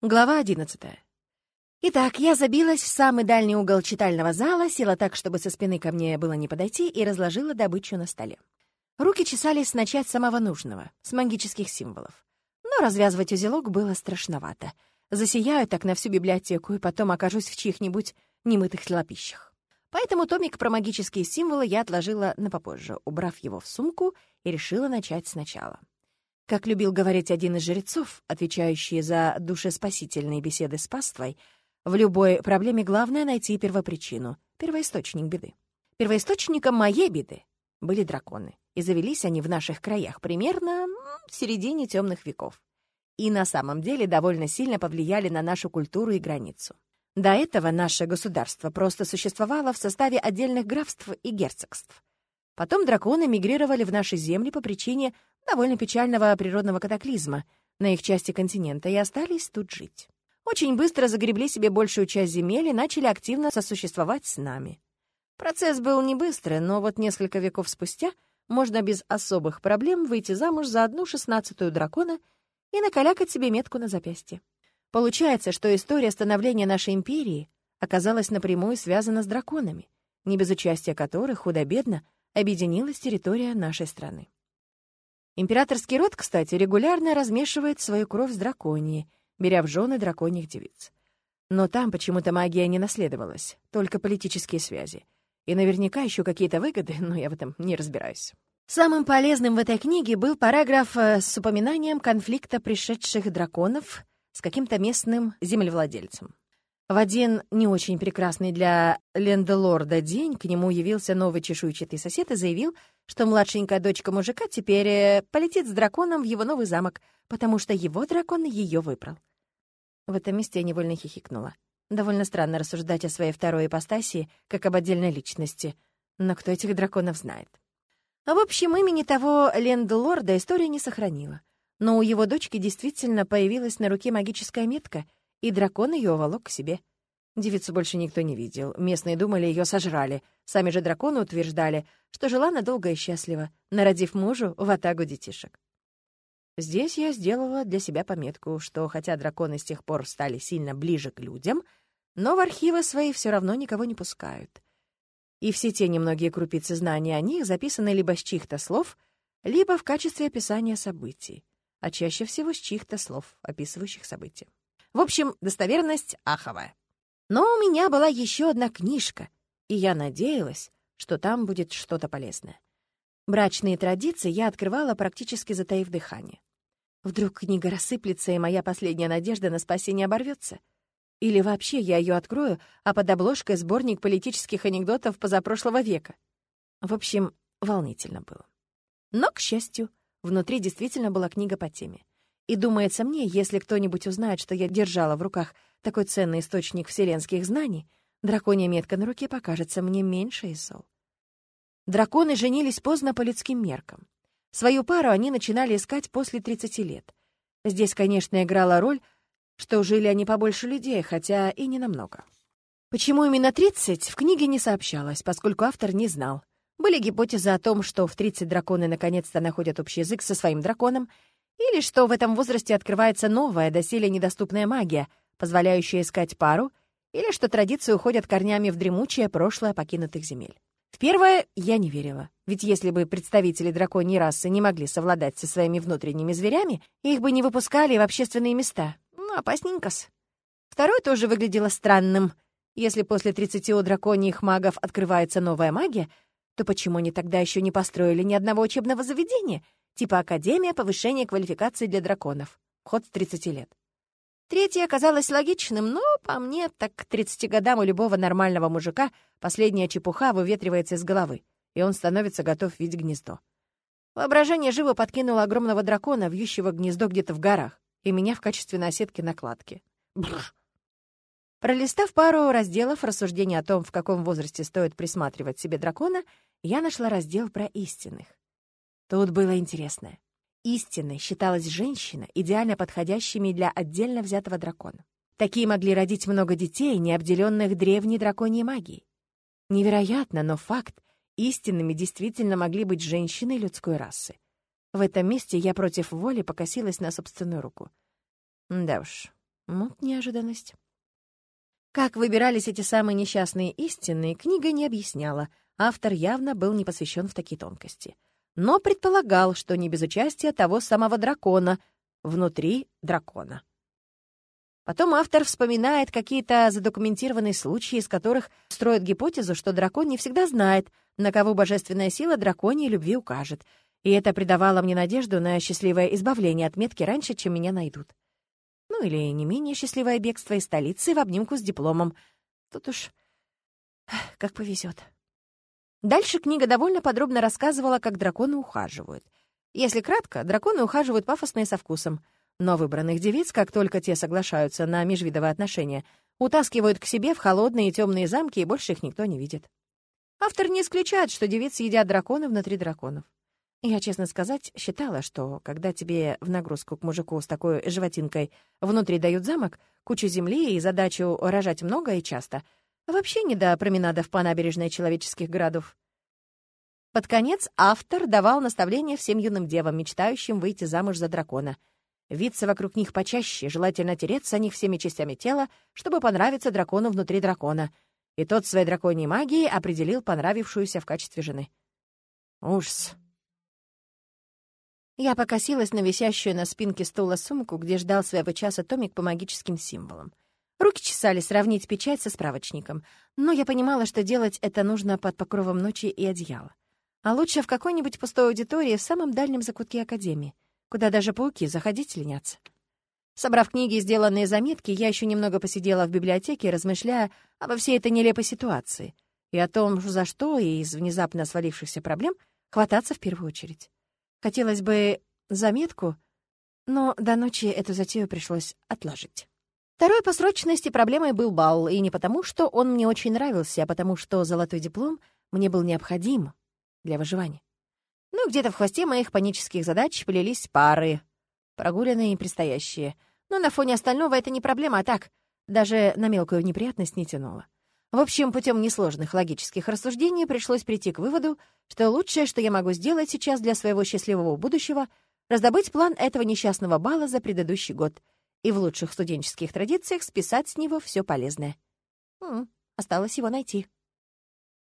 Глава одиннадцатая. Итак, я забилась в самый дальний угол читального зала, села так, чтобы со спины ко мне было не подойти, и разложила добычу на столе. Руки чесались начать с самого нужного, с магических символов. Но развязывать узелок было страшновато. Засияю так на всю библиотеку, и потом окажусь в чьих-нибудь немытых лапищах. Поэтому томик про магические символы я отложила на попозже, убрав его в сумку, и решила начать сначала. Как любил говорить один из жрецов, отвечающий за душеспасительные беседы с паствой, в любой проблеме главное найти первопричину, первоисточник беды. Первоисточником моей беды были драконы, и завелись они в наших краях примерно в середине темных веков. И на самом деле довольно сильно повлияли на нашу культуру и границу. До этого наше государство просто существовало в составе отдельных графств и герцогств. Потом драконы мигрировали в наши земли по причине довольно печального природного катаклизма на их части континента и остались тут жить. Очень быстро загребли себе большую часть земель и начали активно сосуществовать с нами. Процесс был не быстрый, но вот несколько веков спустя можно без особых проблем выйти замуж за одну шестнадцатую дракона и накалякать себе метку на запястье. Получается, что история становления нашей империи оказалась напрямую связана с драконами, не без участия которых худо-бедно объединилась территория нашей страны. Императорский род, кстати, регулярно размешивает свою кровь с драконией, беря в жены драконьих девиц. Но там почему-то магия не наследовалась, только политические связи. И наверняка еще какие-то выгоды, но я в этом не разбираюсь. Самым полезным в этой книге был параграф э, с упоминанием конфликта пришедших драконов с каким-то местным землевладельцем. В один не очень прекрасный для лендлорда день к нему явился новый чешуйчатый сосед и заявил, что младшенькая дочка мужика теперь э, полетит с драконом в его новый замок, потому что его дракон ее выбрал. В этом месте я невольно хихикнула. Довольно странно рассуждать о своей второй ипостаси, как об отдельной личности. Но кто этих драконов знает? В общем, имени того лендлорда история не сохранила. Но у его дочки действительно появилась на руке магическая метка — и дракон ее уволок к себе. Девицу больше никто не видел. Местные думали, ее сожрали. Сами же драконы утверждали, что жила надолго и счастливо, народив мужу в атагу детишек. Здесь я сделала для себя пометку, что хотя драконы с тех пор стали сильно ближе к людям, но в архивы свои все равно никого не пускают. И все те немногие крупицы знаний о них записаны либо с чьих-то слов, либо в качестве описания событий, а чаще всего с чьих-то слов, описывающих события. В общем, достоверность аховая. Но у меня была еще одна книжка, и я надеялась, что там будет что-то полезное. Брачные традиции я открывала, практически затаив дыхание. Вдруг книга рассыплется, и моя последняя надежда на спасение оборвется. Или вообще я ее открою, а под обложкой сборник политических анекдотов позапрошлого века. В общем, волнительно было. Но, к счастью, внутри действительно была книга по теме. И думается мне, если кто-нибудь узнает, что я держала в руках такой ценный источник вселенских знаний, драконья метка на руке покажется мне меньше из зол. Драконы женились поздно по людским меркам. Свою пару они начинали искать после 30 лет. Здесь, конечно, играла роль, что жили они побольше людей, хотя и не намного. Почему именно 30, в книге не сообщалось, поскольку автор не знал. Были гипотезы о том, что в 30 драконы наконец-то находят общий язык со своим драконом, или что в этом возрасте открывается новая, доселе недоступная магия, позволяющая искать пару, или что традиции уходят корнями в дремучее прошлое покинутых земель. В первое я не верила, ведь если бы представители драконьей расы не могли совладать со своими внутренними зверями, их бы не выпускали в общественные места. Ну, опасненько-с. Второе тоже выглядело странным. Если после 30 у драконьих магов открывается новая магия, то почему они тогда еще не построили ни одного учебного заведения — типа Академия повышения квалификации для драконов. Ход с 30 лет. Третье оказалось логичным, но, по мне, так к 30 годам у любого нормального мужика последняя чепуха выветривается из головы, и он становится готов видеть гнездо. Воображение живо подкинуло огромного дракона, вьющего гнездо где-то в горах, и меня в качестве наседки накладки. Бррр. Пролистав пару разделов рассуждений о том, в каком возрасте стоит присматривать себе дракона, я нашла раздел про истинных. Тут было интересное. Истинной считалась женщина, идеально подходящими для отдельно взятого дракона. Такие могли родить много детей, не обделенных древней драконьей магией. Невероятно, но факт. Истинными действительно могли быть женщины людской расы. В этом месте я против воли покосилась на собственную руку. Да уж, Вот неожиданность. Как выбирались эти самые несчастные истины, книга не объясняла. Автор явно был не посвящен в такие тонкости. Но предполагал, что не без участия того самого дракона, внутри дракона. Потом автор вспоминает какие-то задокументированные случаи, из которых строит гипотезу, что дракон не всегда знает, на кого божественная сила драконьей любви укажет, и это придавало мне надежду на счастливое избавление от метки раньше, чем меня найдут. Ну или не менее счастливое бегство из столицы в обнимку с дипломом. Тут уж как повезет. Дальше книга довольно подробно рассказывала, как драконы ухаживают. Если кратко, драконы ухаживают пафосно и со вкусом. Но выбранных девиц, как только те соглашаются на межвидовые отношения, утаскивают к себе в холодные и темные замки, и больше их никто не видит. Автор не исключает, что девицы едят драконы внутри драконов. Я, честно сказать, считала, что когда тебе в нагрузку к мужику с такой животинкой внутри дают замок, кучу земли и задачу рожать много и часто, вообще не до променадов по набережной человеческих городов. Под конец автор давал наставления всем юным девам, мечтающим выйти замуж за дракона. Виться вокруг них почаще, желательно тереться о них всеми частями тела, чтобы понравиться дракону внутри дракона. И тот своей драконьей магией определил понравившуюся в качестве жены. Ужас. Я покосилась на висящую на спинке стула сумку, где ждал своего часа томик по магическим символам. Руки чесали сравнить печать со справочником, но я понимала, что делать это нужно под покровом ночи и одеяла. А лучше в какой-нибудь пустой аудитории в самом дальнем закутке Академии, куда даже пауки заходить ленятся. Собрав книги и сделанные заметки, я еще немного посидела в библиотеке, размышляя обо всей этой нелепой ситуации и о том, за что и из внезапно свалившихся проблем хвататься в первую очередь. Хотелось бы заметку, но до ночи эту затею пришлось отложить. Второй по срочности проблемой был бал, и не потому, что он мне очень нравился, а потому что золотой диплом мне был необходим для выживания. Ну, где-то в хвосте моих панических задач плелись пары, прогуленные и предстоящие. Но на фоне остального это не проблема, а так, даже на мелкую неприятность не тянуло. В общем, путем несложных логических рассуждений пришлось прийти к выводу, что лучшее, что я могу сделать сейчас для своего счастливого будущего, раздобыть план этого несчастного бала за предыдущий год и в лучших студенческих традициях списать с него все полезное. М -м, осталось его найти.